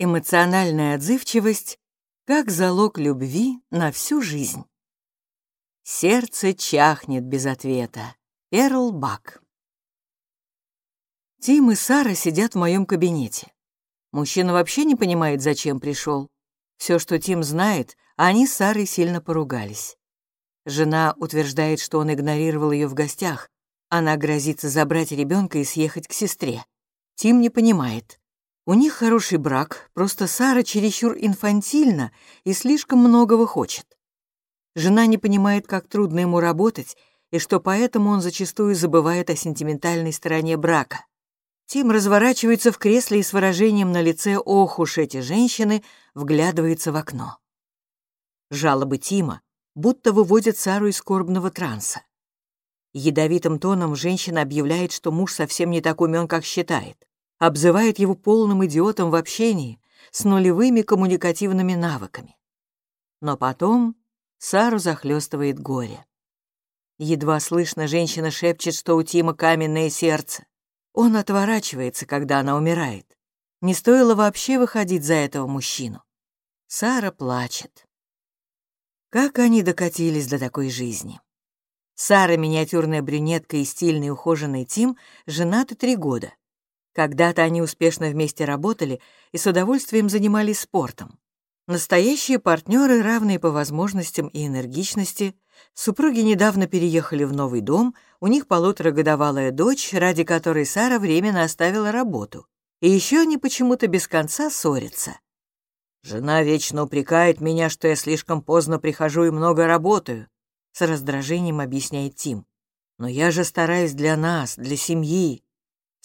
Эмоциональная отзывчивость как залог любви на всю жизнь. Сердце чахнет без ответа. Эрл Бак. Тим и Сара сидят в моем кабинете. Мужчина вообще не понимает, зачем пришел. Все, что Тим знает, они с Сарой сильно поругались. Жена утверждает, что он игнорировал ее в гостях. Она грозится забрать ребенка и съехать к сестре. Тим не понимает. У них хороший брак, просто Сара чересчур инфантильна и слишком многого хочет. Жена не понимает, как трудно ему работать, и что поэтому он зачастую забывает о сентиментальной стороне брака. Тим разворачивается в кресле и с выражением на лице «Ох уж эти женщины!» вглядывается в окно. Жалобы Тима будто выводят Сару из скорбного транса. Ядовитым тоном женщина объявляет, что муж совсем не так умен, как считает обзывает его полным идиотом в общении с нулевыми коммуникативными навыками. Но потом Сару захлестывает горе. Едва слышно, женщина шепчет, что у Тима каменное сердце. Он отворачивается, когда она умирает. Не стоило вообще выходить за этого мужчину. Сара плачет. Как они докатились до такой жизни? Сара, миниатюрная брюнетка и стильный ухоженный Тим, женаты три года. Когда-то они успешно вместе работали и с удовольствием занимались спортом. Настоящие партнеры, равные по возможностям и энергичности, супруги недавно переехали в новый дом, у них полуторагодовалая дочь, ради которой Сара временно оставила работу. И еще они почему-то без конца ссорятся. «Жена вечно упрекает меня, что я слишком поздно прихожу и много работаю», с раздражением объясняет Тим. «Но я же стараюсь для нас, для семьи,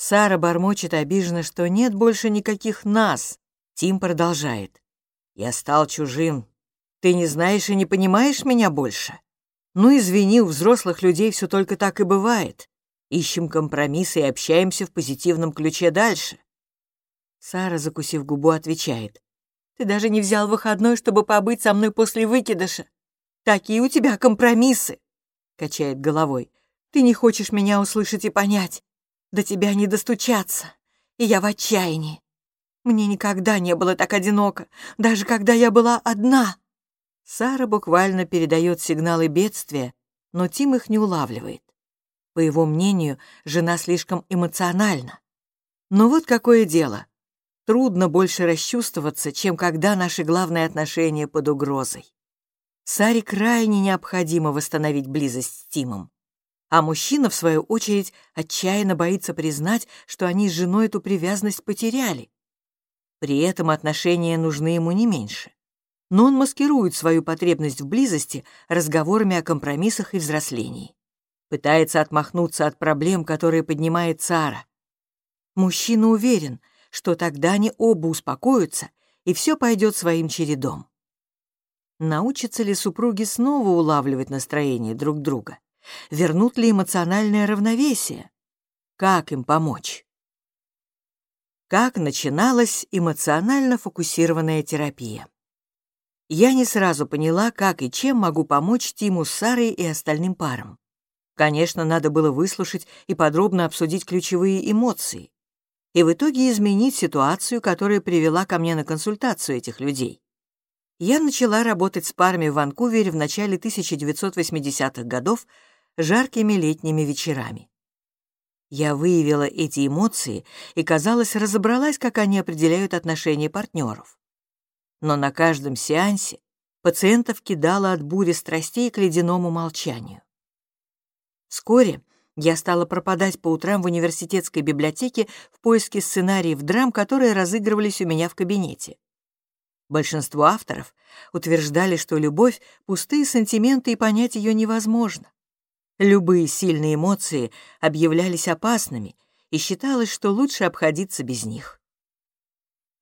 Сара бормочет обиженно, что нет больше никаких нас. Тим продолжает. «Я стал чужим. Ты не знаешь и не понимаешь меня больше? Ну, извини, у взрослых людей все только так и бывает. Ищем компромиссы и общаемся в позитивном ключе дальше». Сара, закусив губу, отвечает. «Ты даже не взял выходной, чтобы побыть со мной после выкидыша. Такие у тебя компромиссы!» Качает головой. «Ты не хочешь меня услышать и понять. До тебя не достучаться, и я в отчаянии. Мне никогда не было так одиноко, даже когда я была одна. Сара буквально передает сигналы бедствия, но Тим их не улавливает. По его мнению, жена слишком эмоциональна. Но вот какое дело. Трудно больше расчувствоваться, чем когда наши главные отношения под угрозой. Саре крайне необходимо восстановить близость с Тимом. А мужчина, в свою очередь, отчаянно боится признать, что они с женой эту привязанность потеряли. При этом отношения нужны ему не меньше. Но он маскирует свою потребность в близости разговорами о компромиссах и взрослении. Пытается отмахнуться от проблем, которые поднимает Сара. Мужчина уверен, что тогда они оба успокоятся, и все пойдет своим чередом. Научатся ли супруги снова улавливать настроение друг друга? Вернут ли эмоциональное равновесие? Как им помочь? Как начиналась эмоционально фокусированная терапия? Я не сразу поняла, как и чем могу помочь Тиму с Сарой и остальным парам. Конечно, надо было выслушать и подробно обсудить ключевые эмоции. И в итоге изменить ситуацию, которая привела ко мне на консультацию этих людей. Я начала работать с парами в Ванкувере в начале 1980-х годов жаркими летними вечерами. Я выявила эти эмоции и, казалось, разобралась, как они определяют отношения партнеров. Но на каждом сеансе пациентов кидала от бури страстей к ледяному молчанию. Вскоре я стала пропадать по утрам в университетской библиотеке в поиске сценариев драм, которые разыгрывались у меня в кабинете. Большинство авторов утверждали, что любовь — пустые сантименты и понять ее невозможно. Любые сильные эмоции объявлялись опасными, и считалось, что лучше обходиться без них.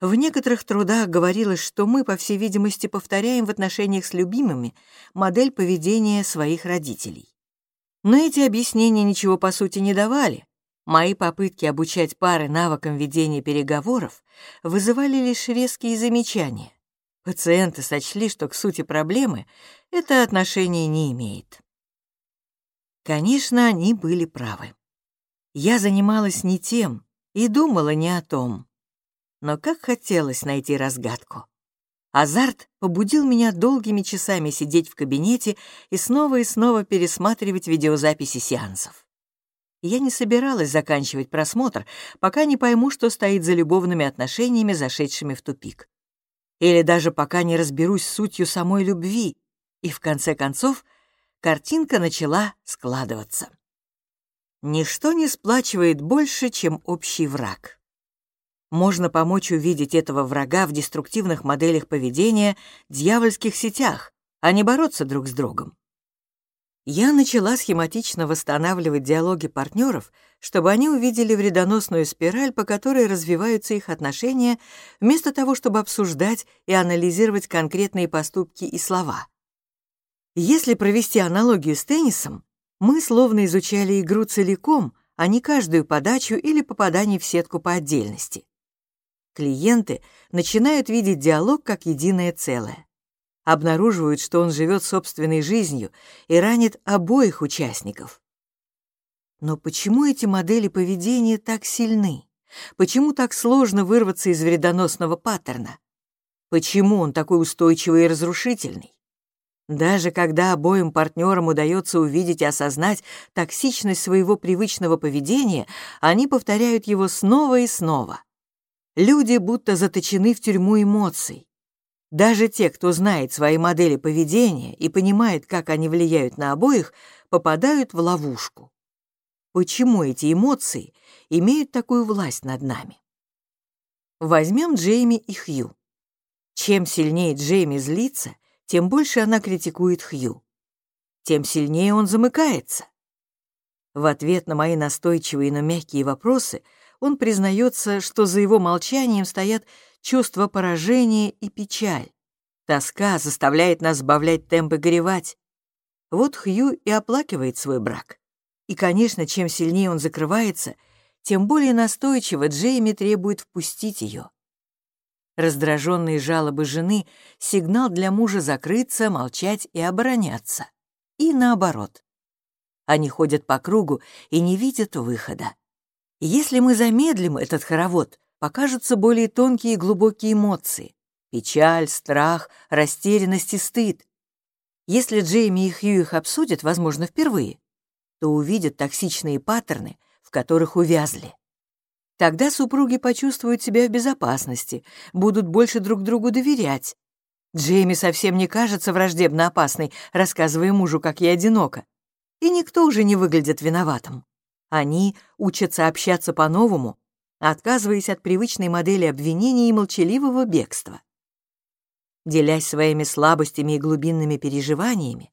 В некоторых трудах говорилось, что мы, по всей видимости, повторяем в отношениях с любимыми модель поведения своих родителей. Но эти объяснения ничего по сути не давали. Мои попытки обучать пары навыкам ведения переговоров вызывали лишь резкие замечания. Пациенты сочли, что к сути проблемы это отношение не имеет. Конечно, они были правы. Я занималась не тем и думала не о том. Но как хотелось найти разгадку. Азарт побудил меня долгими часами сидеть в кабинете и снова и снова пересматривать видеозаписи сеансов. Я не собиралась заканчивать просмотр, пока не пойму, что стоит за любовными отношениями, зашедшими в тупик. Или даже пока не разберусь с сутью самой любви. И в конце концов картинка начала складываться. Ничто не сплачивает больше, чем общий враг. Можно помочь увидеть этого врага в деструктивных моделях поведения, дьявольских сетях, а не бороться друг с другом. Я начала схематично восстанавливать диалоги партнеров, чтобы они увидели вредоносную спираль, по которой развиваются их отношения, вместо того, чтобы обсуждать и анализировать конкретные поступки и слова. Если провести аналогию с теннисом, мы словно изучали игру целиком, а не каждую подачу или попадание в сетку по отдельности. Клиенты начинают видеть диалог как единое целое. Обнаруживают, что он живет собственной жизнью и ранит обоих участников. Но почему эти модели поведения так сильны? Почему так сложно вырваться из вредоносного паттерна? Почему он такой устойчивый и разрушительный? Даже когда обоим партнерам удается увидеть и осознать токсичность своего привычного поведения, они повторяют его снова и снова. Люди будто заточены в тюрьму эмоций. Даже те, кто знает свои модели поведения и понимает, как они влияют на обоих, попадают в ловушку. Почему эти эмоции имеют такую власть над нами? Возьмем Джейми и Хью. Чем сильнее Джейми злится, тем больше она критикует Хью. Тем сильнее он замыкается. В ответ на мои настойчивые, но мягкие вопросы он признается, что за его молчанием стоят чувство поражения и печаль. Тоска заставляет нас сбавлять темп и горевать. Вот Хью и оплакивает свой брак. И, конечно, чем сильнее он закрывается, тем более настойчиво Джейми требует впустить ее. Раздраженные жалобы жены — сигнал для мужа закрыться, молчать и обороняться. И наоборот. Они ходят по кругу и не видят выхода. Если мы замедлим этот хоровод, покажутся более тонкие и глубокие эмоции — печаль, страх, растерянность и стыд. Если Джейми и Хью их обсудят, возможно, впервые, то увидят токсичные паттерны, в которых увязли. Тогда супруги почувствуют себя в безопасности, будут больше друг другу доверять. Джейми совсем не кажется враждебно опасной, рассказывая мужу, как я одинока. И никто уже не выглядит виноватым. Они учатся общаться по-новому, отказываясь от привычной модели обвинения и молчаливого бегства. Делясь своими слабостями и глубинными переживаниями,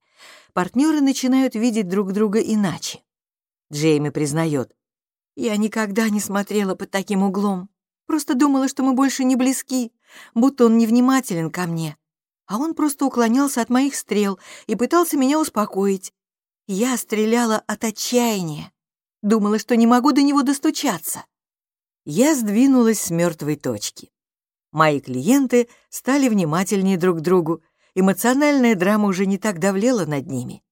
партнеры начинают видеть друг друга иначе. Джейми признает, я никогда не смотрела под таким углом. Просто думала, что мы больше не близки, будто он невнимателен ко мне. А он просто уклонялся от моих стрел и пытался меня успокоить. Я стреляла от отчаяния. Думала, что не могу до него достучаться. Я сдвинулась с мертвой точки. Мои клиенты стали внимательнее друг к другу, эмоциональная драма уже не так давлела над ними.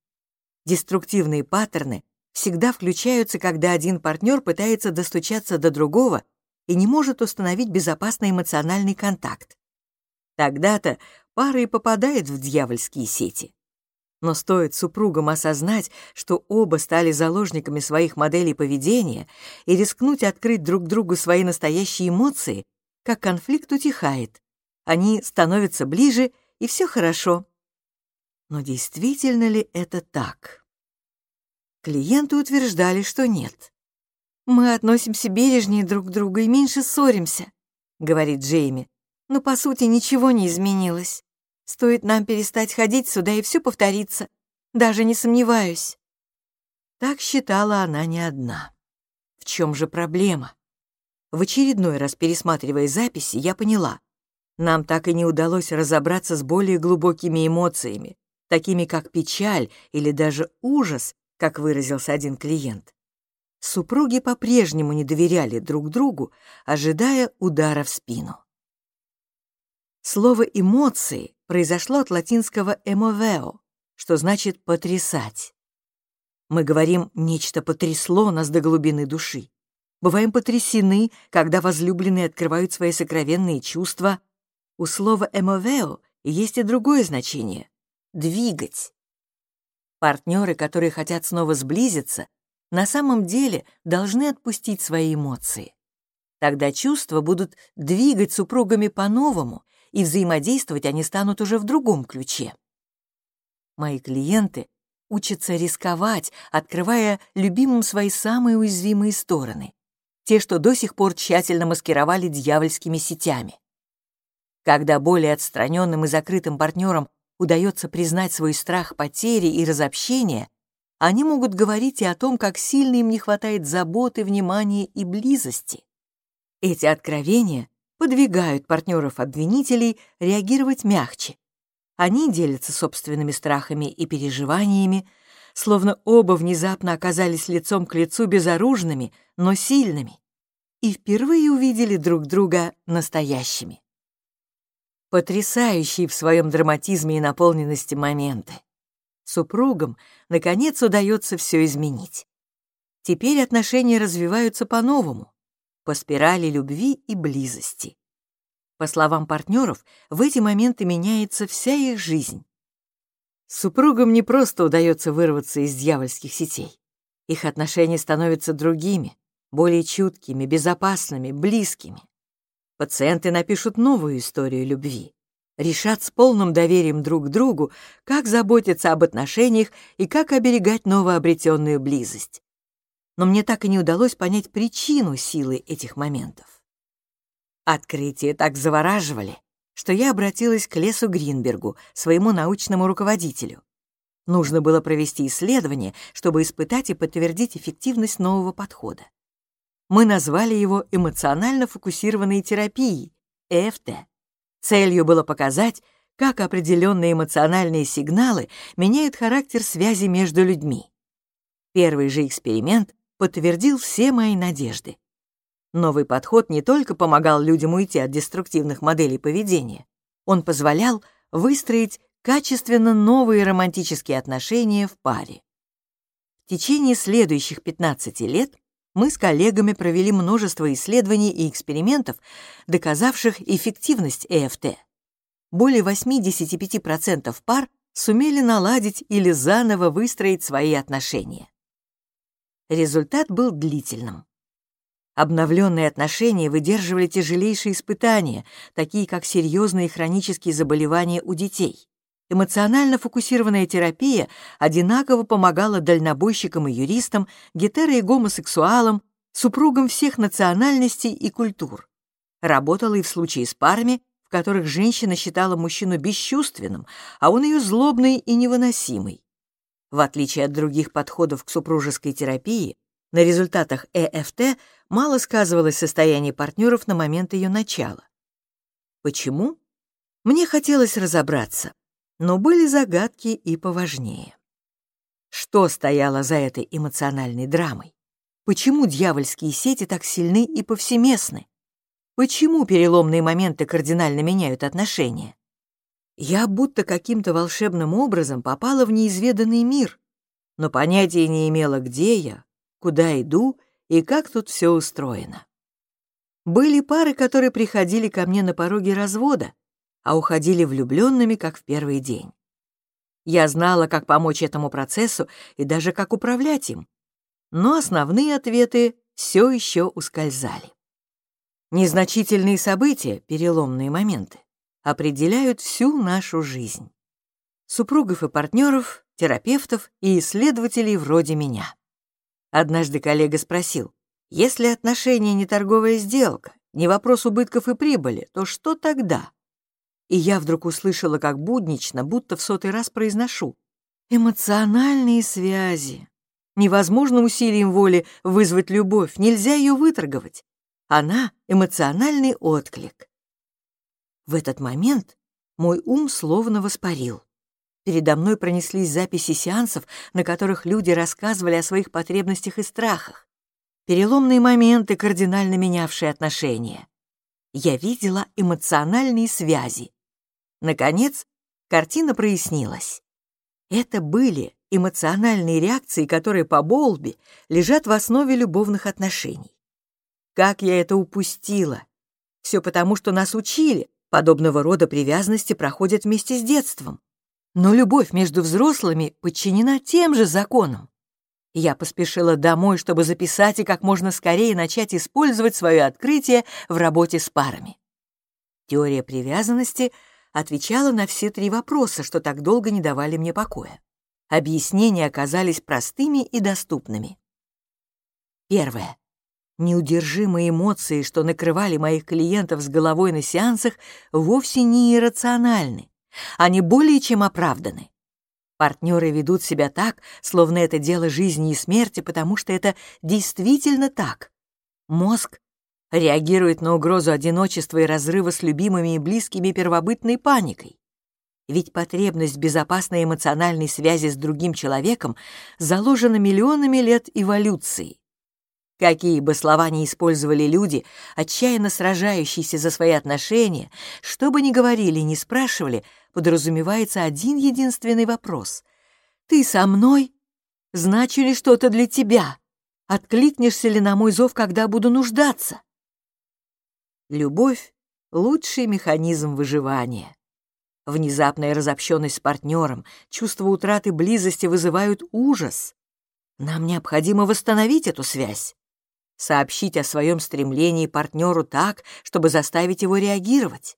Деструктивные паттерны всегда включаются, когда один партнер пытается достучаться до другого и не может установить безопасный эмоциональный контакт. Тогда-то пара и попадает в дьявольские сети. Но стоит супругам осознать, что оба стали заложниками своих моделей поведения и рискнуть открыть друг другу свои настоящие эмоции, как конфликт утихает. Они становятся ближе, и все хорошо. Но действительно ли это так? Клиенты утверждали, что нет. «Мы относимся бережнее друг к другу и меньше ссоримся», — говорит Джейми. «Но, по сути, ничего не изменилось. Стоит нам перестать ходить сюда, и все повторится. Даже не сомневаюсь». Так считала она не одна. В чем же проблема? В очередной раз пересматривая записи, я поняла. Нам так и не удалось разобраться с более глубокими эмоциями, такими как печаль или даже ужас, как выразился один клиент. Супруги по-прежнему не доверяли друг другу, ожидая удара в спину. Слово «эмоции» произошло от латинского «emoveo», что значит «потрясать». Мы говорим «нечто потрясло нас до глубины души». бываем потрясены, когда возлюбленные открывают свои сокровенные чувства. У слова «эмовео» есть и другое значение — «двигать». Партнеры, которые хотят снова сблизиться, на самом деле должны отпустить свои эмоции. Тогда чувства будут двигать супругами по-новому, и взаимодействовать они станут уже в другом ключе. Мои клиенты учатся рисковать, открывая любимым свои самые уязвимые стороны, те, что до сих пор тщательно маскировали дьявольскими сетями. Когда более отстраненным и закрытым партнерам удается признать свой страх потери и разобщения, они могут говорить и о том, как сильно им не хватает заботы, внимания и близости. Эти откровения подвигают партнеров-обвинителей реагировать мягче. Они делятся собственными страхами и переживаниями, словно оба внезапно оказались лицом к лицу безоружными, но сильными, и впервые увидели друг друга настоящими. Потрясающие в своем драматизме и наполненности моменты. Супругам, наконец, удается все изменить. Теперь отношения развиваются по-новому, по спирали любви и близости. По словам партнеров, в эти моменты меняется вся их жизнь. Супругам не просто удается вырваться из дьявольских сетей. Их отношения становятся другими, более чуткими, безопасными, близкими. Пациенты напишут новую историю любви, решат с полным доверием друг к другу, как заботиться об отношениях и как оберегать новообретенную близость. Но мне так и не удалось понять причину силы этих моментов. Открытия так завораживали, что я обратилась к Лесу Гринбергу, своему научному руководителю. Нужно было провести исследование, чтобы испытать и подтвердить эффективность нового подхода. Мы назвали его эмоционально фокусированной терапией, ЭФТ. Целью было показать, как определенные эмоциональные сигналы меняют характер связи между людьми. Первый же эксперимент подтвердил все мои надежды. Новый подход не только помогал людям уйти от деструктивных моделей поведения, он позволял выстроить качественно новые романтические отношения в паре. В течение следующих 15 лет мы с коллегами провели множество исследований и экспериментов, доказавших эффективность ЭФТ. Более 85% пар сумели наладить или заново выстроить свои отношения. Результат был длительным. Обновленные отношения выдерживали тяжелейшие испытания, такие как серьезные хронические заболевания у детей. Эмоционально фокусированная терапия одинаково помогала дальнобойщикам и юристам, гетеро- и гомосексуалам, супругам всех национальностей и культур. Работала и в случае с парами, в которых женщина считала мужчину бесчувственным, а он ее злобный и невыносимый. В отличие от других подходов к супружеской терапии, на результатах ЭФТ мало сказывалось состояние партнеров на момент ее начала. Почему? Мне хотелось разобраться, но были загадки и поважнее. Что стояло за этой эмоциональной драмой? Почему дьявольские сети так сильны и повсеместны? Почему переломные моменты кардинально меняют отношения? Я будто каким-то волшебным образом попала в неизведанный мир, но понятия не имела, где я, куда иду и как тут все устроено. Были пары, которые приходили ко мне на пороге развода, а уходили влюбленными, как в первый день. Я знала, как помочь этому процессу и даже как управлять им, но основные ответы все еще ускользали. Незначительные события, переломные моменты, определяют всю нашу жизнь. Супругов и партнеров, терапевтов и исследователей вроде меня. Однажды коллега спросил, если отношения не торговая сделка, не вопрос убытков и прибыли, то что тогда? И я вдруг услышала, как буднично, будто в сотый раз произношу. Эмоциональные связи. Невозможно усилием воли вызвать любовь, нельзя ее выторговать. Она — эмоциональный отклик. В этот момент мой ум словно воспарил. Передо мной пронеслись записи сеансов, на которых люди рассказывали о своих потребностях и страхах. Переломные моменты, кардинально менявшие отношения. Я видела эмоциональные связи. Наконец, картина прояснилась. Это были эмоциональные реакции, которые по Болби лежат в основе любовных отношений. Как я это упустила? Все потому, что нас учили. Подобного рода привязанности проходят вместе с детством. Но любовь между взрослыми подчинена тем же законам. Я поспешила домой, чтобы записать и как можно скорее начать использовать свое открытие в работе с парами. Теория привязанности отвечала на все три вопроса, что так долго не давали мне покоя. Объяснения оказались простыми и доступными. Первое. Неудержимые эмоции, что накрывали моих клиентов с головой на сеансах, вовсе не иррациональны. Они более чем оправданы. Партнеры ведут себя так, словно это дело жизни и смерти, потому что это действительно так. Мозг реагирует на угрозу одиночества и разрыва с любимыми и близкими первобытной паникой. Ведь потребность безопасной эмоциональной связи с другим человеком заложена миллионами лет эволюции. Какие бы слова ни использовали люди, отчаянно сражающиеся за свои отношения, что бы ни говорили ни спрашивали, подразумевается один единственный вопрос. «Ты со мной? Значу ли что-то для тебя? Откликнешься ли на мой зов, когда буду нуждаться?» Любовь — лучший механизм выживания. Внезапная разобщенность с партнером, чувство утраты близости вызывают ужас. Нам необходимо восстановить эту связь сообщить о своем стремлении партнеру так, чтобы заставить его реагировать.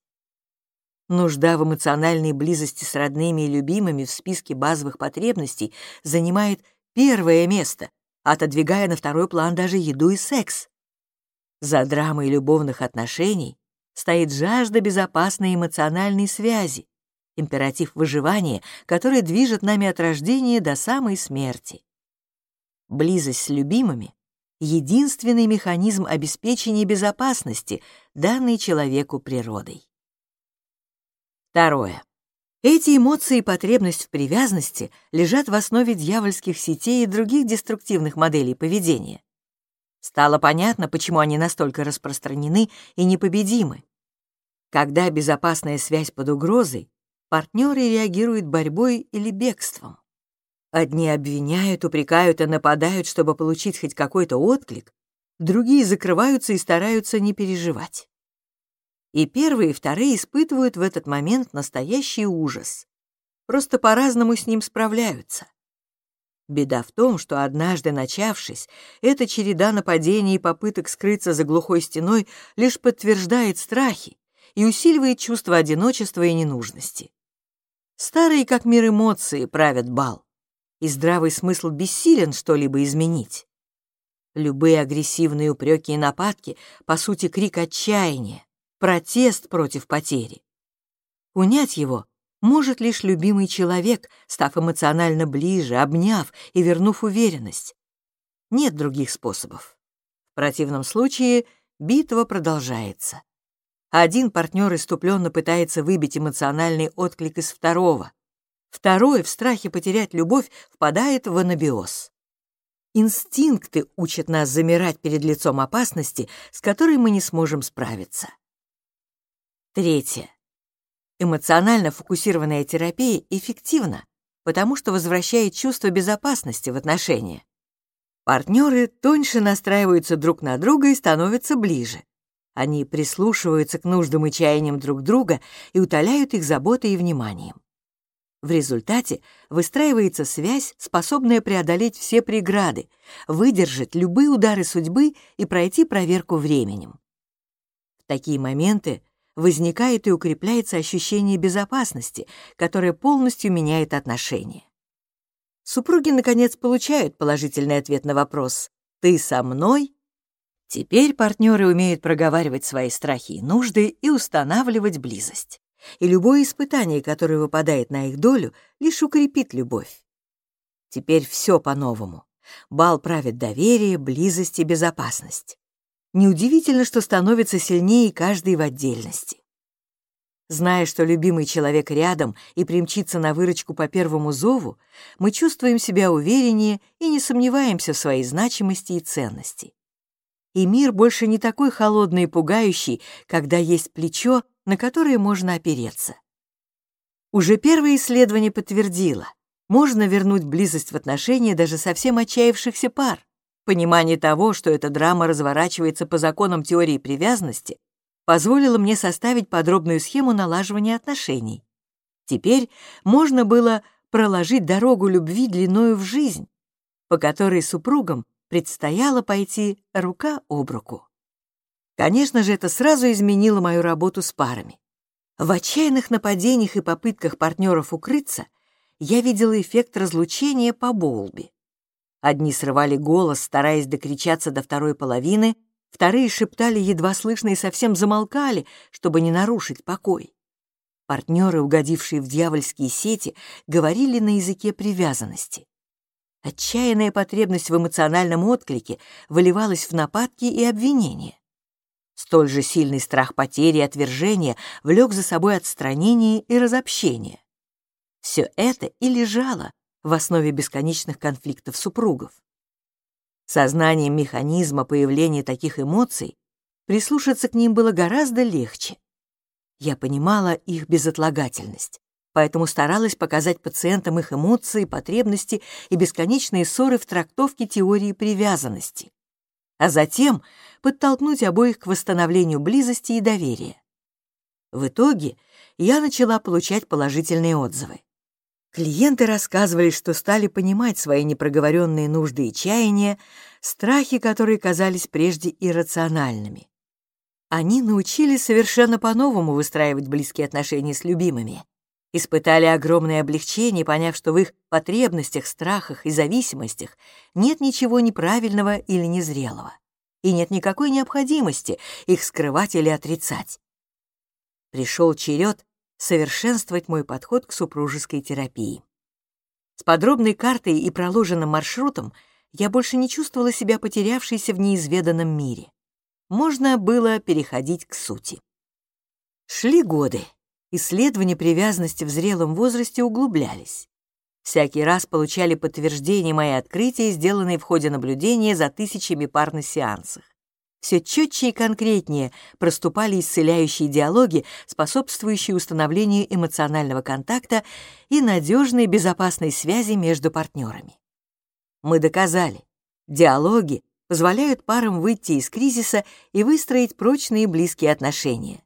Нужда в эмоциональной близости с родными и любимыми в списке базовых потребностей занимает первое место, отодвигая на второй план даже еду и секс. За драмой любовных отношений стоит жажда безопасной эмоциональной связи, императив выживания, который движет нами от рождения до самой смерти. Близость с любимыми единственный механизм обеспечения безопасности, данный человеку природой. Второе. Эти эмоции и потребность в привязанности лежат в основе дьявольских сетей и других деструктивных моделей поведения. Стало понятно, почему они настолько распространены и непобедимы. Когда безопасная связь под угрозой, партнеры реагируют борьбой или бегством. Одни обвиняют, упрекают и нападают, чтобы получить хоть какой-то отклик, другие закрываются и стараются не переживать. И первые и вторые испытывают в этот момент настоящий ужас. Просто по-разному с ним справляются. Беда в том, что однажды начавшись, эта череда нападений и попыток скрыться за глухой стеной лишь подтверждает страхи и усиливает чувство одиночества и ненужности. Старые как мир эмоции правят бал и здравый смысл бессилен что-либо изменить. Любые агрессивные упреки и нападки — по сути крик отчаяния, протест против потери. Унять его может лишь любимый человек, став эмоционально ближе, обняв и вернув уверенность. Нет других способов. В противном случае битва продолжается. Один партнер иступленно пытается выбить эмоциональный отклик из второго. Второй, в страхе потерять любовь, впадает в анабиоз. Инстинкты учат нас замирать перед лицом опасности, с которой мы не сможем справиться. Третье. Эмоционально фокусированная терапия эффективна, потому что возвращает чувство безопасности в отношения. Партнеры тоньше настраиваются друг на друга и становятся ближе. Они прислушиваются к нуждам и чаяниям друг друга и утоляют их заботой и вниманием. В результате выстраивается связь, способная преодолеть все преграды, выдержать любые удары судьбы и пройти проверку временем. В такие моменты возникает и укрепляется ощущение безопасности, которое полностью меняет отношения. Супруги, наконец, получают положительный ответ на вопрос «Ты со мной?» Теперь партнеры умеют проговаривать свои страхи и нужды и устанавливать близость и любое испытание, которое выпадает на их долю, лишь укрепит любовь. Теперь все по-новому. Бал правит доверие, близость и безопасность. Неудивительно, что становится сильнее каждый в отдельности. Зная, что любимый человек рядом и примчится на выручку по первому зову, мы чувствуем себя увереннее и не сомневаемся в своей значимости и ценности. И мир больше не такой холодный и пугающий, когда есть плечо, на которые можно опереться. Уже первое исследование подтвердило, можно вернуть близость в отношения даже совсем отчаявшихся пар. Понимание того, что эта драма разворачивается по законам теории привязанности, позволило мне составить подробную схему налаживания отношений. Теперь можно было проложить дорогу любви длиною в жизнь, по которой супругам предстояло пойти рука об руку. Конечно же, это сразу изменило мою работу с парами. В отчаянных нападениях и попытках партнеров укрыться я видела эффект разлучения по Болби. Одни срывали голос, стараясь докричаться до второй половины, вторые шептали едва слышно и совсем замолкали, чтобы не нарушить покой. Партнеры, угодившие в дьявольские сети, говорили на языке привязанности. Отчаянная потребность в эмоциональном отклике выливалась в нападки и обвинения. Столь же сильный страх потери и отвержения влек за собой отстранение и разобщение. Все это и лежало в основе бесконечных конфликтов супругов. Сознанием механизма появления таких эмоций прислушаться к ним было гораздо легче. Я понимала их безотлагательность, поэтому старалась показать пациентам их эмоции, потребности и бесконечные ссоры в трактовке теории привязанности а затем подтолкнуть обоих к восстановлению близости и доверия. В итоге я начала получать положительные отзывы. Клиенты рассказывали, что стали понимать свои непроговоренные нужды и чаяния, страхи, которые казались прежде иррациональными. Они научились совершенно по-новому выстраивать близкие отношения с любимыми, испытали огромное облегчение, поняв, что в их потребностях, страхах и зависимостях нет ничего неправильного или незрелого, и нет никакой необходимости их скрывать или отрицать. Пришел черед совершенствовать мой подход к супружеской терапии. С подробной картой и проложенным маршрутом я больше не чувствовала себя потерявшейся в неизведанном мире. Можно было переходить к сути. Шли годы, исследования привязанности в зрелом возрасте углублялись. Всякий раз получали подтверждение мои открытия, сделанные в ходе наблюдения за тысячами пар на сеансах. Все четче и конкретнее проступали исцеляющие диалоги, способствующие установлению эмоционального контакта и надежной безопасной связи между партнерами. Мы доказали, диалоги позволяют парам выйти из кризиса и выстроить прочные близкие отношения.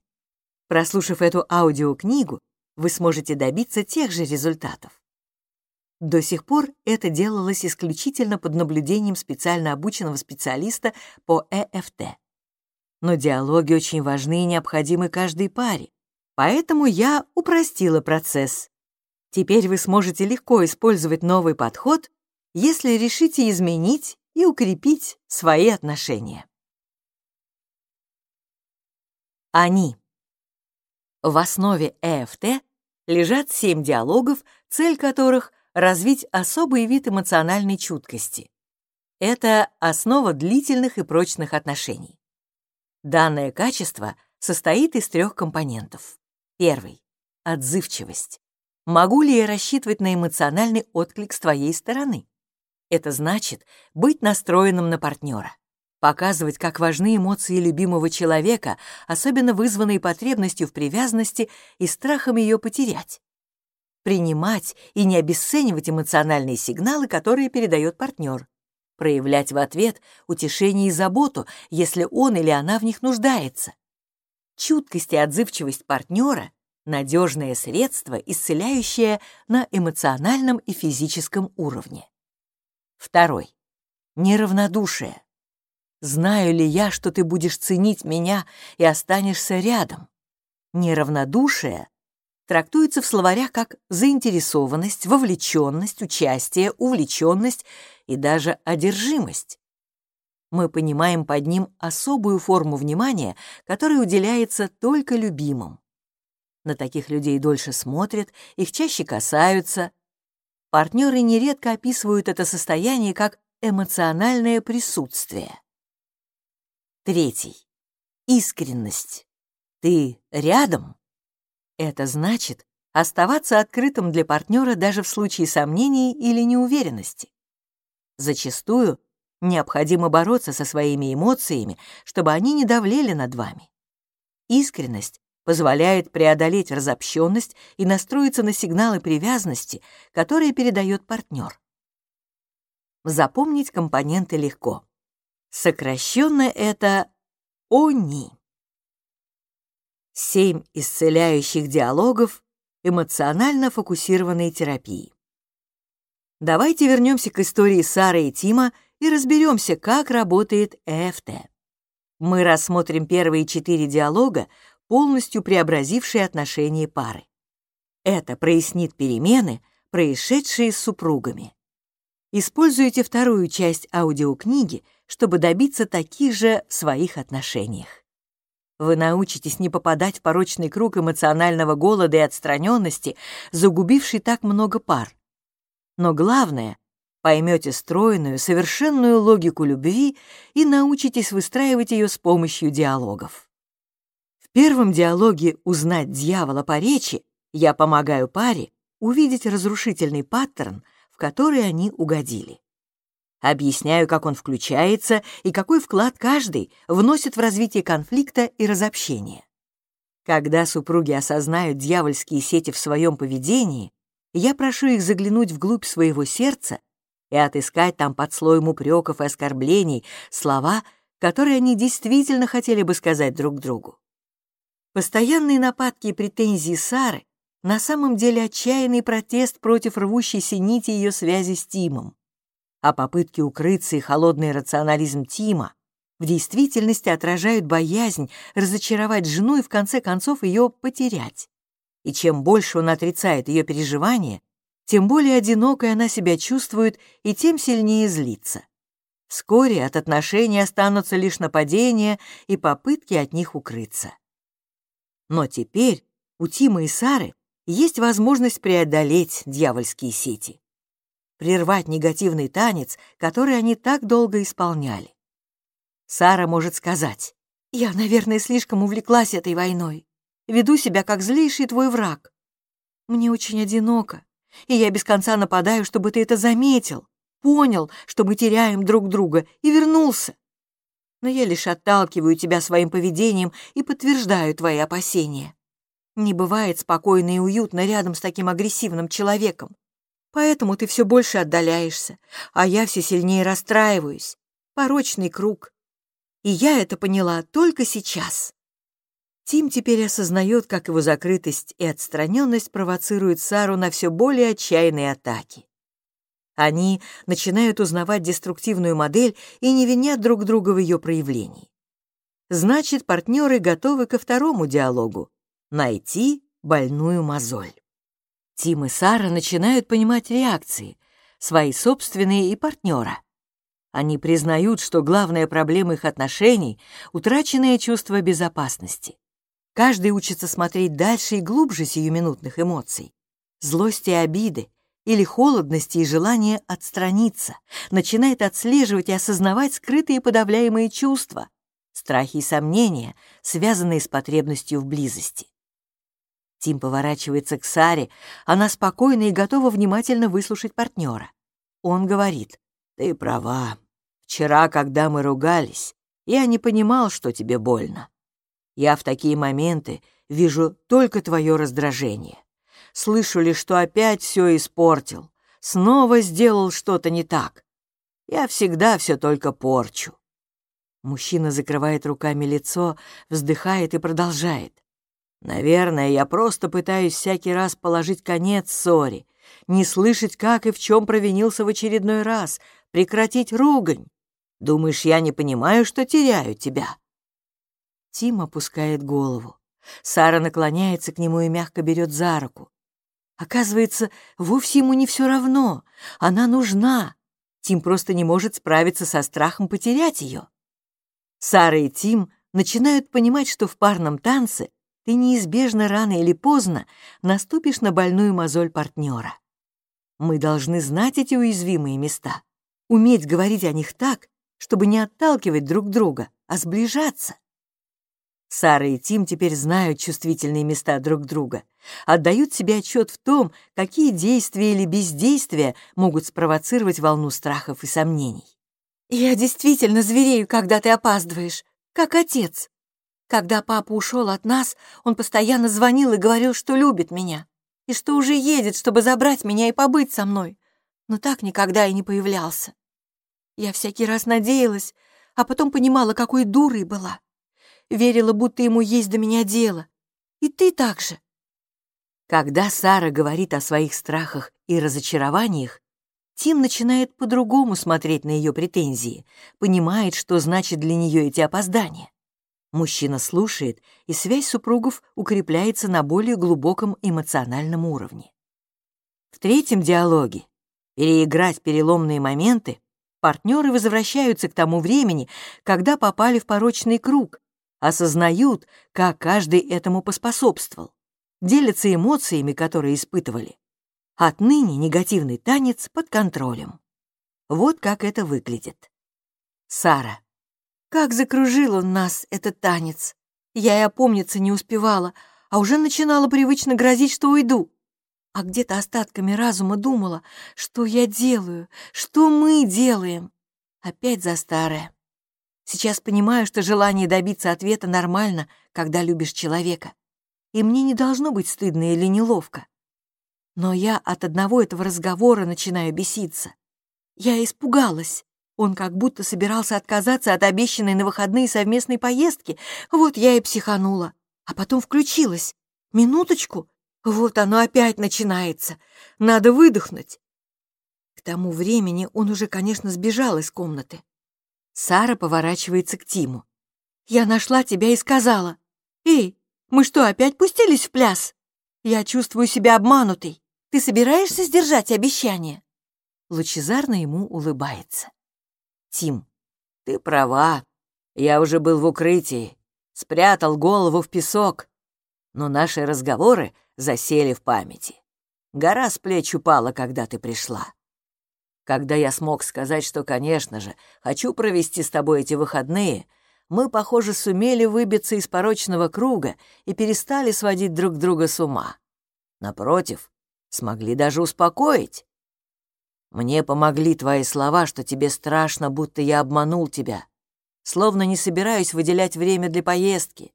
Прослушав эту аудиокнигу, вы сможете добиться тех же результатов. До сих пор это делалось исключительно под наблюдением специально обученного специалиста по ЭФТ. Но диалоги очень важны и необходимы каждой паре, поэтому я упростила процесс. Теперь вы сможете легко использовать новый подход, если решите изменить и укрепить свои отношения. Они. В основе ЭФТ лежат семь диалогов, цель которых — развить особый вид эмоциональной чуткости. Это основа длительных и прочных отношений. Данное качество состоит из трех компонентов. Первый — отзывчивость. Могу ли я рассчитывать на эмоциональный отклик с твоей стороны? Это значит быть настроенным на партнера показывать, как важны эмоции любимого человека, особенно вызванные потребностью в привязанности и страхом ее потерять. Принимать и не обесценивать эмоциональные сигналы, которые передает партнер. Проявлять в ответ утешение и заботу, если он или она в них нуждается. Чуткость и отзывчивость партнера — надежное средство, исцеляющее на эмоциональном и физическом уровне. Второй. Неравнодушие. Знаю ли я, что ты будешь ценить меня и останешься рядом? Неравнодушие трактуется в словарях как заинтересованность, вовлеченность, участие, увлеченность и даже одержимость. Мы понимаем под ним особую форму внимания, которая уделяется только любимым. На таких людей дольше смотрят, их чаще касаются. Партнеры нередко описывают это состояние как эмоциональное присутствие. Третий. Искренность. Ты рядом? Это значит оставаться открытым для партнера даже в случае сомнений или неуверенности. Зачастую необходимо бороться со своими эмоциями, чтобы они не давлели над вами. Искренность позволяет преодолеть разобщенность и настроиться на сигналы привязанности, которые передает партнер. Запомнить компоненты легко. Сокращенно это ОНИ. Семь исцеляющих диалогов эмоционально фокусированной терапии. Давайте вернемся к истории Сары и Тима и разберемся, как работает ЭФТ. Мы рассмотрим первые четыре диалога, полностью преобразившие отношения пары. Это прояснит перемены, происшедшие с супругами. Используйте вторую часть аудиокниги, чтобы добиться таких же в своих отношениях. Вы научитесь не попадать в порочный круг эмоционального голода и отстраненности, загубивший так много пар. Но главное, поймете стройную, совершенную логику любви и научитесь выстраивать ее с помощью диалогов. В первом диалоге «Узнать дьявола по речи» я помогаю паре увидеть разрушительный паттерн, в который они угодили. Объясняю, как он включается и какой вклад каждый вносит в развитие конфликта и разобщения. Когда супруги осознают дьявольские сети в своем поведении, я прошу их заглянуть вглубь своего сердца и отыскать там под слоем упреков и оскорблений слова, которые они действительно хотели бы сказать друг другу. Постоянные нападки и претензии Сары на самом деле отчаянный протест против рвущейся нити ее связи с Тимом. А попытки укрыться и холодный рационализм Тима в действительности отражают боязнь разочаровать жену и в конце концов ее потерять. И чем больше он отрицает ее переживания, тем более одинокой она себя чувствует и тем сильнее злится. Вскоре от отношений останутся лишь нападения и попытки от них укрыться. Но теперь у Тима и Сары есть возможность преодолеть дьявольские сети, прервать негативный танец, который они так долго исполняли. Сара может сказать, «Я, наверное, слишком увлеклась этой войной. Веду себя как злейший твой враг. Мне очень одиноко, и я без конца нападаю, чтобы ты это заметил, понял, что мы теряем друг друга, и вернулся. Но я лишь отталкиваю тебя своим поведением и подтверждаю твои опасения. Не бывает спокойно и уютно рядом с таким агрессивным человеком. Поэтому ты все больше отдаляешься, а я все сильнее расстраиваюсь. Порочный круг. И я это поняла только сейчас. Тим теперь осознает, как его закрытость и отстраненность провоцируют Сару на все более отчаянные атаки. Они начинают узнавать деструктивную модель и не винят друг друга в ее проявлении. Значит, партнеры готовы ко второму диалогу найти больную мозоль. Тим и Сара начинают понимать реакции, свои собственные и партнера. Они признают, что главная проблема их отношений — утраченное чувство безопасности. Каждый учится смотреть дальше и глубже сиюминутных эмоций. Злости и обиды, или холодности и желание отстраниться, начинает отслеживать и осознавать скрытые подавляемые чувства, страхи и сомнения, связанные с потребностью в близости. Тим поворачивается к Саре, она спокойна и готова внимательно выслушать партнера. Он говорит, «Ты права. Вчера, когда мы ругались, я не понимал, что тебе больно. Я в такие моменты вижу только твое раздражение. Слышу лишь, что опять все испортил, снова сделал что-то не так. Я всегда все только порчу». Мужчина закрывает руками лицо, вздыхает и продолжает. Наверное, я просто пытаюсь всякий раз положить конец ссоре, не слышать, как и в чем провинился в очередной раз, прекратить ругань. Думаешь, я не понимаю, что теряю тебя?» Тим опускает голову. Сара наклоняется к нему и мягко берет за руку. Оказывается, вовсе ему не все равно. Она нужна. Тим просто не может справиться со страхом потерять ее. Сара и Тим начинают понимать, что в парном танце ты неизбежно рано или поздно наступишь на больную мозоль партнера. Мы должны знать эти уязвимые места, уметь говорить о них так, чтобы не отталкивать друг друга, а сближаться. Сара и Тим теперь знают чувствительные места друг друга, отдают себе отчет в том, какие действия или бездействия могут спровоцировать волну страхов и сомнений. «Я действительно зверею, когда ты опаздываешь, как отец», когда папа ушел от нас, он постоянно звонил и говорил, что любит меня, и что уже едет, чтобы забрать меня и побыть со мной, но так никогда и не появлялся. Я всякий раз надеялась, а потом понимала, какой дурой была. Верила, будто ему есть до меня дело. И ты так же. Когда Сара говорит о своих страхах и разочарованиях, Тим начинает по-другому смотреть на ее претензии, понимает, что значит для нее эти опоздания. Мужчина слушает, и связь супругов укрепляется на более глубоком эмоциональном уровне. В третьем диалоге «Переиграть переломные моменты» партнеры возвращаются к тому времени, когда попали в порочный круг, осознают, как каждый этому поспособствовал, делятся эмоциями, которые испытывали. Отныне негативный танец под контролем. Вот как это выглядит. Сара. Как закружил он нас, этот танец. Я и опомниться не успевала, а уже начинала привычно грозить, что уйду. А где-то остатками разума думала, что я делаю, что мы делаем. Опять за старое. Сейчас понимаю, что желание добиться ответа нормально, когда любишь человека. И мне не должно быть стыдно или неловко. Но я от одного этого разговора начинаю беситься. Я испугалась. Он как будто собирался отказаться от обещанной на выходные совместной поездки. Вот я и психанула. А потом включилась. Минуточку. Вот оно опять начинается. Надо выдохнуть. К тому времени он уже, конечно, сбежал из комнаты. Сара поворачивается к Тиму. «Я нашла тебя и сказала. Эй, мы что, опять пустились в пляс? Я чувствую себя обманутой. Ты собираешься сдержать обещание?» Лучезарно ему улыбается. Тим. «Ты права. Я уже был в укрытии, спрятал голову в песок. Но наши разговоры засели в памяти. Гора с плеч упала, когда ты пришла. Когда я смог сказать, что, конечно же, хочу провести с тобой эти выходные, мы, похоже, сумели выбиться из порочного круга и перестали сводить друг друга с ума. Напротив, смогли даже успокоить. Мне помогли твои слова, что тебе страшно, будто я обманул тебя. Словно не собираюсь выделять время для поездки.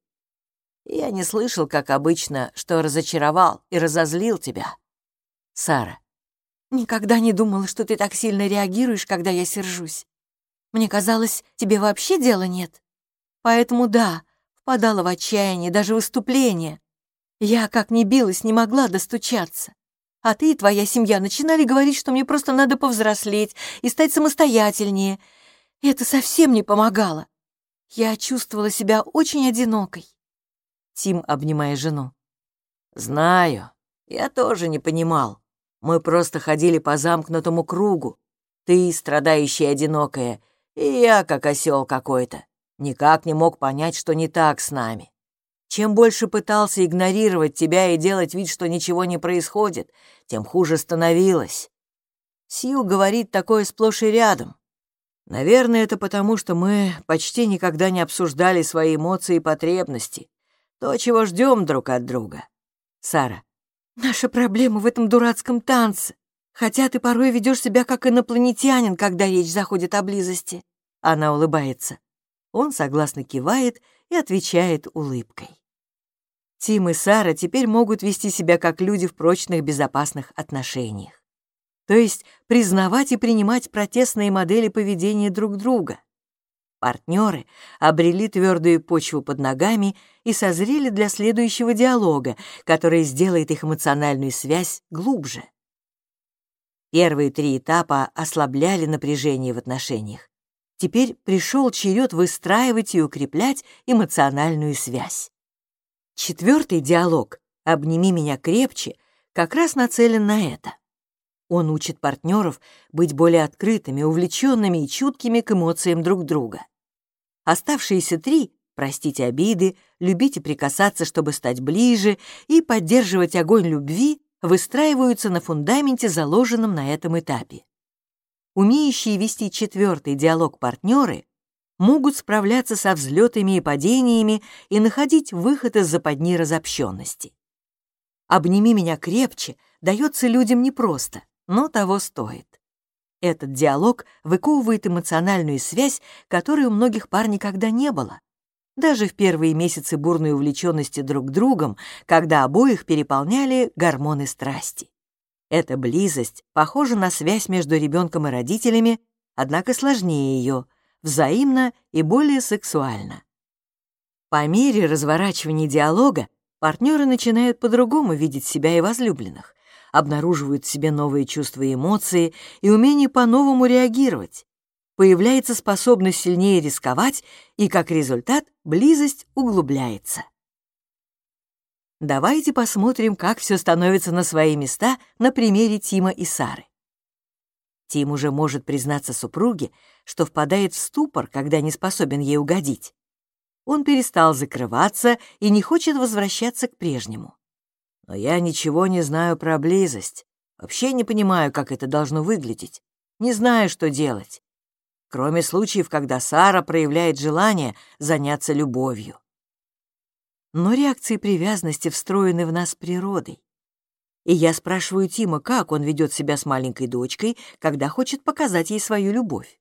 Я не слышал, как обычно, что разочаровал и разозлил тебя. Сара. Никогда не думала, что ты так сильно реагируешь, когда я сержусь. Мне казалось, тебе вообще дела нет. Поэтому да, впадала в отчаяние, даже выступление. Я, как ни билась, не могла достучаться. А ты и твоя семья начинали говорить, что мне просто надо повзрослеть и стать самостоятельнее. И это совсем не помогало. Я чувствовала себя очень одинокой. Тим, обнимая жену. «Знаю. Я тоже не понимал. Мы просто ходили по замкнутому кругу. Ты, страдающая одинокая, и я, как осел какой-то. Никак не мог понять, что не так с нами. Чем больше пытался игнорировать тебя и делать вид, что ничего не происходит, тем хуже становилось. Сью говорит такое сплошь и рядом. Наверное, это потому, что мы почти никогда не обсуждали свои эмоции и потребности. То, чего ждем друг от друга. Сара. Наша проблема в этом дурацком танце. Хотя ты порой ведешь себя как инопланетянин, когда речь заходит о близости. Она улыбается. Он согласно кивает и отвечает улыбкой. Тим и Сара теперь могут вести себя как люди в прочных безопасных отношениях. То есть признавать и принимать протестные модели поведения друг друга. Партнеры обрели твердую почву под ногами и созрели для следующего диалога, который сделает их эмоциональную связь глубже. Первые три этапа ослабляли напряжение в отношениях. Теперь пришел черед выстраивать и укреплять эмоциональную связь. Четвертый диалог «Обними меня крепче» как раз нацелен на это. Он учит партнеров быть более открытыми, увлеченными и чуткими к эмоциям друг друга. Оставшиеся три простите обиды, любить и прикасаться, чтобы стать ближе, и поддерживать огонь любви выстраиваются на фундаменте, заложенном на этом этапе. Умеющие вести четвертый диалог партнеры могут справляться со взлетами и падениями и находить выход из западни разобщенности. «Обними меня крепче» дается людям непросто, но того стоит. Этот диалог выковывает эмоциональную связь, которой у многих пар никогда не было. Даже в первые месяцы бурной увлеченности друг другом, когда обоих переполняли гормоны страсти. Эта близость похожа на связь между ребенком и родителями, однако сложнее ее, взаимно и более сексуально. По мере разворачивания диалога партнеры начинают по-другому видеть себя и возлюбленных, обнаруживают в себе новые чувства и эмоции и умение по-новому реагировать. Появляется способность сильнее рисковать, и как результат близость углубляется. Давайте посмотрим, как все становится на свои места на примере Тима и Сары. Тим уже может признаться супруге, что впадает в ступор, когда не способен ей угодить. Он перестал закрываться и не хочет возвращаться к прежнему. Но я ничего не знаю про близость. Вообще не понимаю, как это должно выглядеть. Не знаю, что делать. Кроме случаев, когда Сара проявляет желание заняться любовью. Но реакции привязанности встроены в нас природой. И я спрашиваю Тима, как он ведет себя с маленькой дочкой, когда хочет показать ей свою любовь.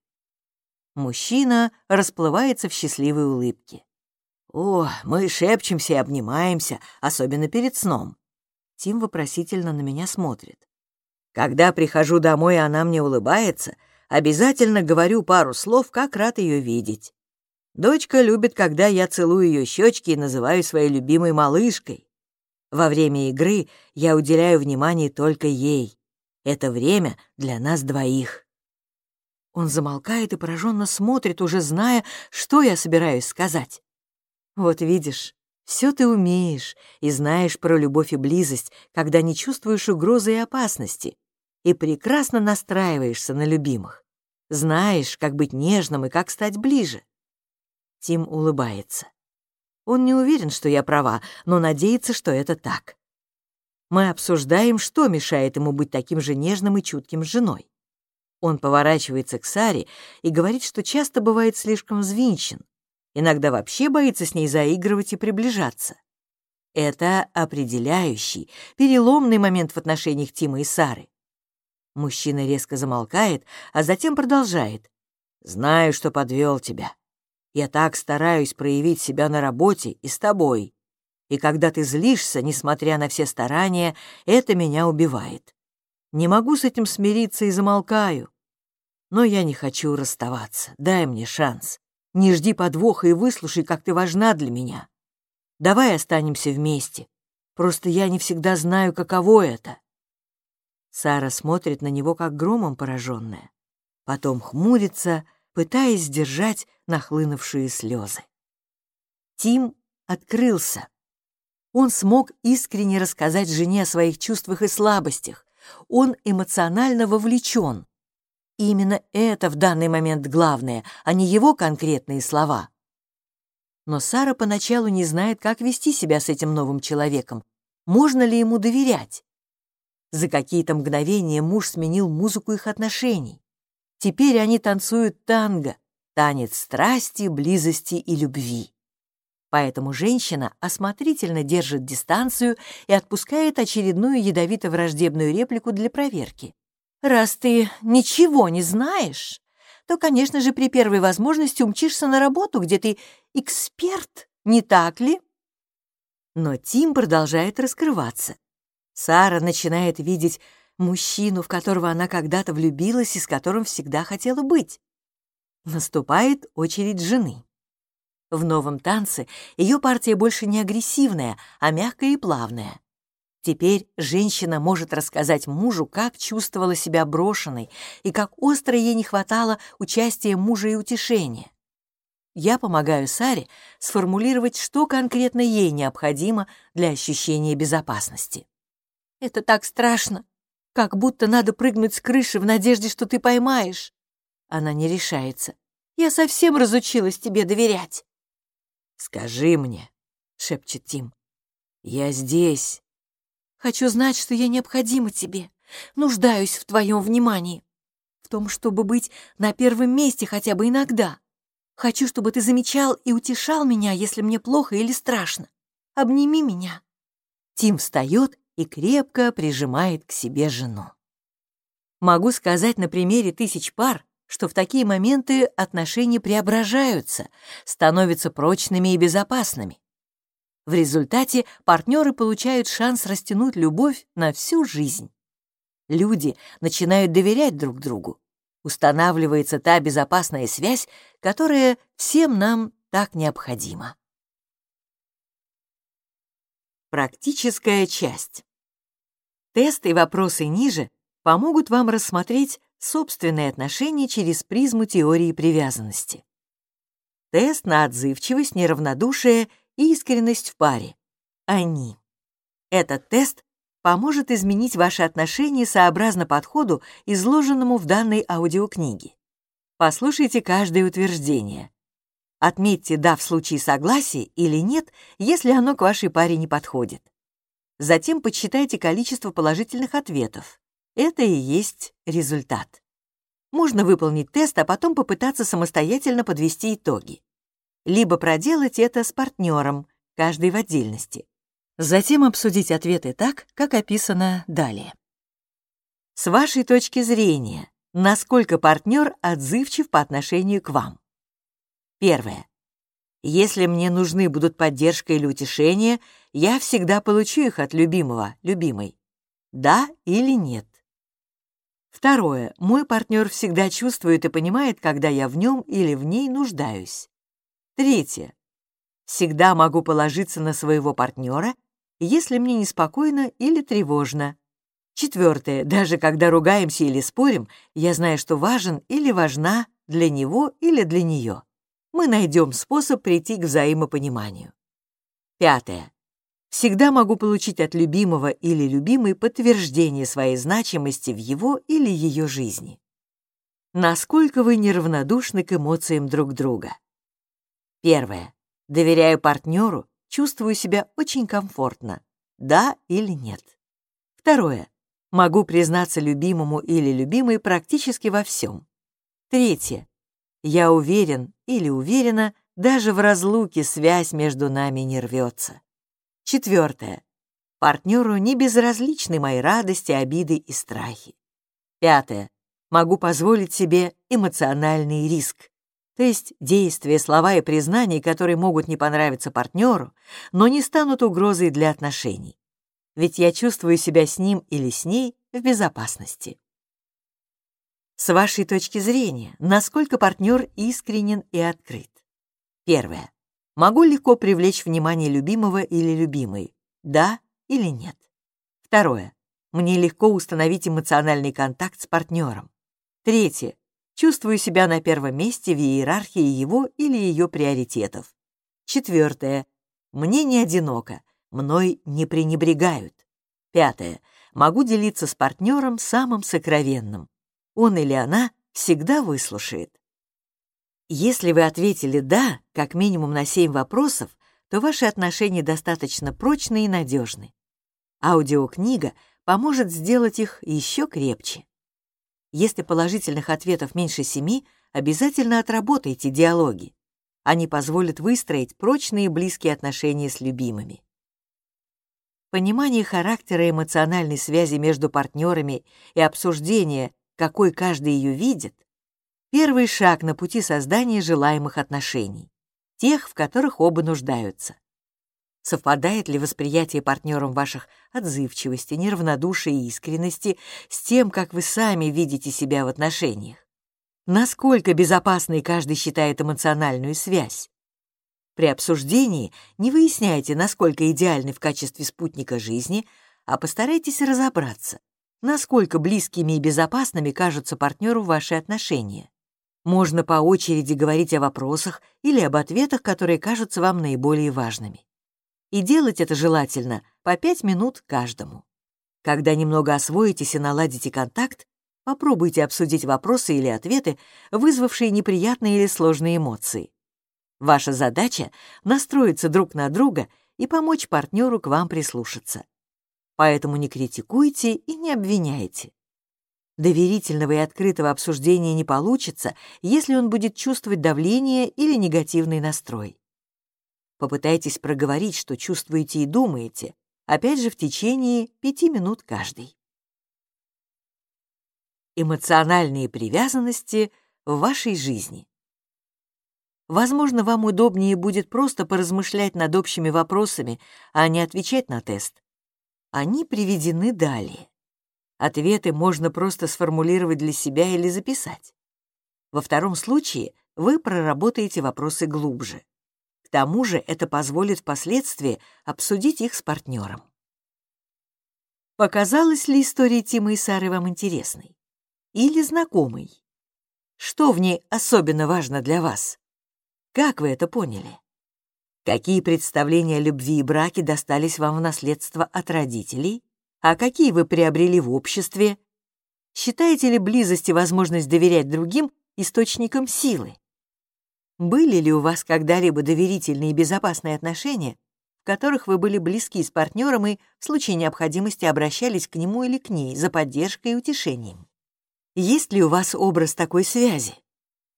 Мужчина расплывается в счастливой улыбке. «О, мы шепчемся и обнимаемся, особенно перед сном». Тим вопросительно на меня смотрит. Когда прихожу домой, она мне улыбается, обязательно говорю пару слов, как рад ее видеть. Дочка любит, когда я целую ее щечки и называю своей любимой малышкой. Во время игры я уделяю внимание только ей. Это время для нас двоих. Он замолкает и пораженно смотрит, уже зная, что я собираюсь сказать. Вот видишь, все ты умеешь и знаешь про любовь и близость, когда не чувствуешь угрозы и опасности, и прекрасно настраиваешься на любимых. Знаешь, как быть нежным и как стать ближе. Тим улыбается. Он не уверен, что я права, но надеется, что это так. Мы обсуждаем, что мешает ему быть таким же нежным и чутким с женой. Он поворачивается к Саре и говорит, что часто бывает слишком взвинчен, иногда вообще боится с ней заигрывать и приближаться. Это определяющий, переломный момент в отношениях Тима и Сары. Мужчина резко замолкает, а затем продолжает. «Знаю, что подвел тебя. Я так стараюсь проявить себя на работе и с тобой. И когда ты злишься, несмотря на все старания, это меня убивает. Не могу с этим смириться и замолкаю. Но я не хочу расставаться. Дай мне шанс. Не жди подвоха и выслушай, как ты важна для меня. Давай останемся вместе. Просто я не всегда знаю, каково это. Сара смотрит на него, как громом пораженная. Потом хмурится, пытаясь сдержать нахлынувшие слезы. Тим открылся. Он смог искренне рассказать жене о своих чувствах и слабостях. Он эмоционально вовлечен. И именно это в данный момент главное, а не его конкретные слова. Но Сара поначалу не знает, как вести себя с этим новым человеком. Можно ли ему доверять? За какие-то мгновения муж сменил музыку их отношений. Теперь они танцуют танго, танец страсти, близости и любви. Поэтому женщина осмотрительно держит дистанцию и отпускает очередную ядовито-враждебную реплику для проверки. Раз ты ничего не знаешь, то, конечно же, при первой возможности умчишься на работу, где ты эксперт, не так ли? Но Тим продолжает раскрываться. Сара начинает видеть мужчину, в которого она когда-то влюбилась и с которым всегда хотела быть. Наступает очередь жены. В новом танце ее партия больше не агрессивная, а мягкая и плавная. Теперь женщина может рассказать мужу, как чувствовала себя брошенной и как остро ей не хватало участия мужа и утешения. Я помогаю Саре сформулировать, что конкретно ей необходимо для ощущения безопасности. «Это так страшно, как будто надо прыгнуть с крыши в надежде, что ты поймаешь». Она не решается. «Я совсем разучилась тебе доверять». «Скажи мне», — шепчет Тим, — «я здесь, Хочу знать, что я необходима тебе. Нуждаюсь в твоем внимании. В том, чтобы быть на первом месте хотя бы иногда. Хочу, чтобы ты замечал и утешал меня, если мне плохо или страшно. Обними меня». Тим встает и крепко прижимает к себе жену. Могу сказать на примере тысяч пар, что в такие моменты отношения преображаются, становятся прочными и безопасными. В результате партнеры получают шанс растянуть любовь на всю жизнь. Люди начинают доверять друг другу. устанавливается та безопасная связь, которая всем нам так необходима. Практическая часть. Тесты и вопросы ниже помогут вам рассмотреть собственные отношения через призму теории привязанности. Тест на отзывчивость, неравнодушие и искренность в паре. Они. Этот тест поможет изменить ваши отношения сообразно подходу, изложенному в данной аудиокниге. Послушайте каждое утверждение. Отметьте «да» в случае согласия или «нет», если оно к вашей паре не подходит. Затем подсчитайте количество положительных ответов. Это и есть результат. Можно выполнить тест, а потом попытаться самостоятельно подвести итоги. Либо проделать это с партнером, каждый в отдельности. Затем обсудить ответы так, как описано далее. С вашей точки зрения, насколько партнер отзывчив по отношению к вам? Первое. Если мне нужны будут поддержка или утешение, я всегда получу их от любимого, любимой. Да или нет? Второе. Мой партнер всегда чувствует и понимает, когда я в нем или в ней нуждаюсь. Третье. Всегда могу положиться на своего партнера, если мне неспокойно или тревожно. Четвертое. Даже когда ругаемся или спорим, я знаю, что важен или важна для него или для нее. Мы найдем способ прийти к взаимопониманию. Пятое. Всегда могу получить от любимого или любимой подтверждение своей значимости в его или ее жизни. Насколько вы неравнодушны к эмоциям друг друга? Первое. Доверяю партнеру, чувствую себя очень комфортно. Да или нет? Второе. Могу признаться любимому или любимой практически во всем. Третье. Я уверен или уверена, даже в разлуке связь между нами не рвется. Четвертое. Партнеру не безразличны мои радости, обиды и страхи. Пятое. Могу позволить себе эмоциональный риск, то есть действия, слова и признания, которые могут не понравиться партнеру, но не станут угрозой для отношений. Ведь я чувствую себя с ним или с ней в безопасности. С вашей точки зрения, насколько партнер искренен и открыт? Первое. Могу легко привлечь внимание любимого или любимой? Да или нет? Второе. Мне легко установить эмоциональный контакт с партнером. Третье. Чувствую себя на первом месте в иерархии его или ее приоритетов. Четвертое. Мне не одиноко, мной не пренебрегают. Пятое. Могу делиться с партнером самым сокровенным. Он или она всегда выслушает. Если вы ответили «да» как минимум на 7 вопросов, то ваши отношения достаточно прочны и надежны. Аудиокнига поможет сделать их еще крепче. Если положительных ответов меньше семи, обязательно отработайте диалоги. Они позволят выстроить прочные и близкие отношения с любимыми. Понимание характера эмоциональной связи между партнерами и обсуждение, какой каждый ее видит, Первый шаг на пути создания желаемых отношений, тех, в которых оба нуждаются. Совпадает ли восприятие партнером ваших отзывчивости, неравнодушия и искренности с тем, как вы сами видите себя в отношениях? Насколько безопасной каждый считает эмоциональную связь? При обсуждении не выясняйте, насколько идеальны в качестве спутника жизни, а постарайтесь разобраться, насколько близкими и безопасными кажутся партнеру ваши отношения. Можно по очереди говорить о вопросах или об ответах, которые кажутся вам наиболее важными. И делать это желательно по пять минут каждому. Когда немного освоитесь и наладите контакт, попробуйте обсудить вопросы или ответы, вызвавшие неприятные или сложные эмоции. Ваша задача — настроиться друг на друга и помочь партнеру к вам прислушаться. Поэтому не критикуйте и не обвиняйте. Доверительного и открытого обсуждения не получится, если он будет чувствовать давление или негативный настрой. Попытайтесь проговорить, что чувствуете и думаете, опять же в течение пяти минут каждый. Эмоциональные привязанности в вашей жизни. Возможно, вам удобнее будет просто поразмышлять над общими вопросами, а не отвечать на тест. Они приведены далее. Ответы можно просто сформулировать для себя или записать. Во втором случае вы проработаете вопросы глубже. К тому же это позволит впоследствии обсудить их с партнером. Показалась ли история Тима и Сары вам интересной? Или знакомой? Что в ней особенно важно для вас? Как вы это поняли? Какие представления о любви и браке достались вам в наследство от родителей, а какие вы приобрели в обществе? Считаете ли близость и возможность доверять другим источником силы? Были ли у вас когда-либо доверительные и безопасные отношения, в которых вы были близки с партнером и в случае необходимости обращались к нему или к ней за поддержкой и утешением? Есть ли у вас образ такой связи?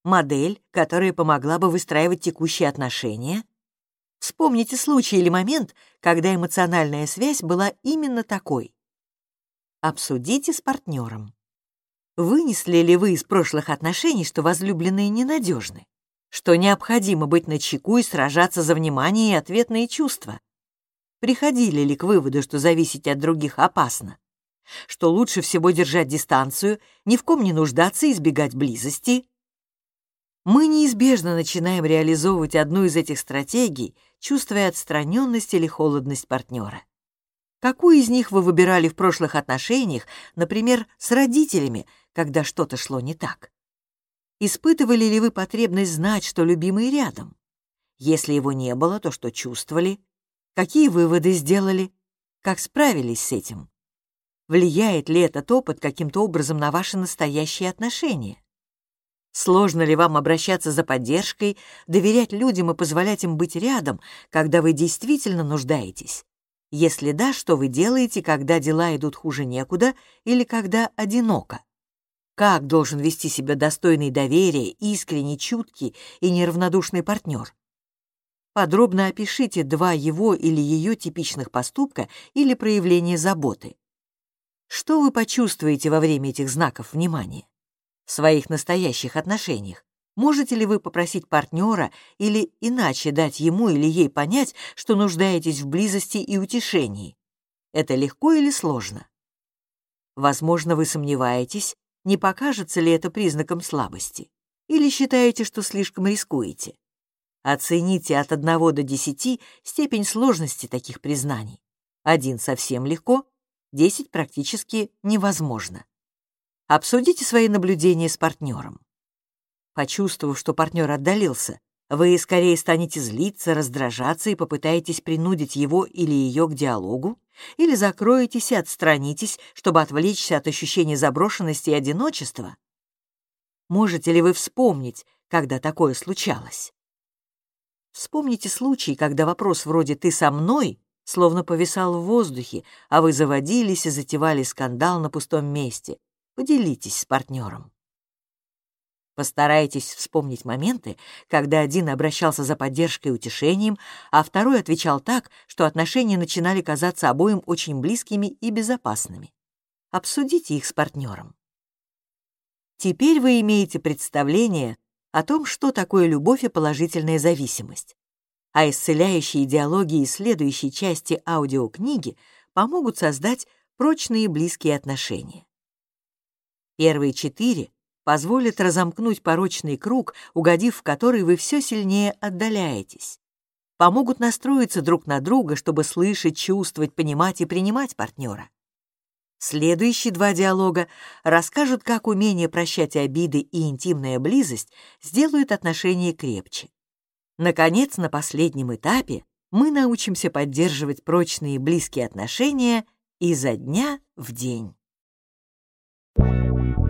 Модель, которая помогла бы выстраивать текущие отношения? Вспомните случай или момент, когда эмоциональная связь была именно такой. Обсудите с партнером. Вынесли ли вы из прошлых отношений, что возлюбленные ненадежны? что необходимо быть начеку и сражаться за внимание и ответные чувства. Приходили ли к выводу, что зависеть от других опасно? Что лучше всего держать дистанцию, ни в ком не нуждаться и избегать близости? Мы неизбежно начинаем реализовывать одну из этих стратегий, чувствуя отстраненность или холодность партнера. Какую из них вы выбирали в прошлых отношениях, например, с родителями, когда что-то шло не так? Испытывали ли вы потребность знать, что любимый рядом? Если его не было, то что чувствовали? Какие выводы сделали? Как справились с этим? Влияет ли этот опыт каким-то образом на ваши настоящие отношения? Сложно ли вам обращаться за поддержкой, доверять людям и позволять им быть рядом, когда вы действительно нуждаетесь? Если да, что вы делаете, когда дела идут хуже некуда или когда одиноко? Как должен вести себя достойный доверия, искренний, чуткий и неравнодушный партнер? Подробно опишите два его или ее типичных поступка или проявления заботы. Что вы почувствуете во время этих знаков внимания? В своих настоящих отношениях можете ли вы попросить партнера или иначе дать ему или ей понять, что нуждаетесь в близости и утешении? Это легко или сложно? Возможно, вы сомневаетесь, не покажется ли это признаком слабости? Или считаете, что слишком рискуете? Оцените от 1 до 10 степень сложности таких признаний. Один совсем легко, 10 практически невозможно. Обсудите свои наблюдения с партнером. Почувствовав, что партнер отдалился, вы скорее станете злиться, раздражаться и попытаетесь принудить его или ее к диалогу, или закроетесь и отстранитесь, чтобы отвлечься от ощущения заброшенности и одиночества? Можете ли вы вспомнить, когда такое случалось? Вспомните случай, когда вопрос вроде «ты со мной» словно повисал в воздухе, а вы заводились и затевали скандал на пустом месте. Поделитесь с партнером. Постарайтесь вспомнить моменты, когда один обращался за поддержкой и утешением, а второй отвечал так, что отношения начинали казаться обоим очень близкими и безопасными. Обсудите их с партнером. Теперь вы имеете представление о том, что такое любовь и положительная зависимость. А исцеляющие идеологии следующей части аудиокниги помогут создать прочные близкие отношения. Первые четыре позволит разомкнуть порочный круг, угодив в который вы все сильнее отдаляетесь. Помогут настроиться друг на друга, чтобы слышать, чувствовать, понимать и принимать партнера. Следующие два диалога расскажут, как умение прощать обиды и интимная близость сделают отношения крепче. Наконец, на последнем этапе мы научимся поддерживать прочные близкие отношения изо дня в день. Thank you.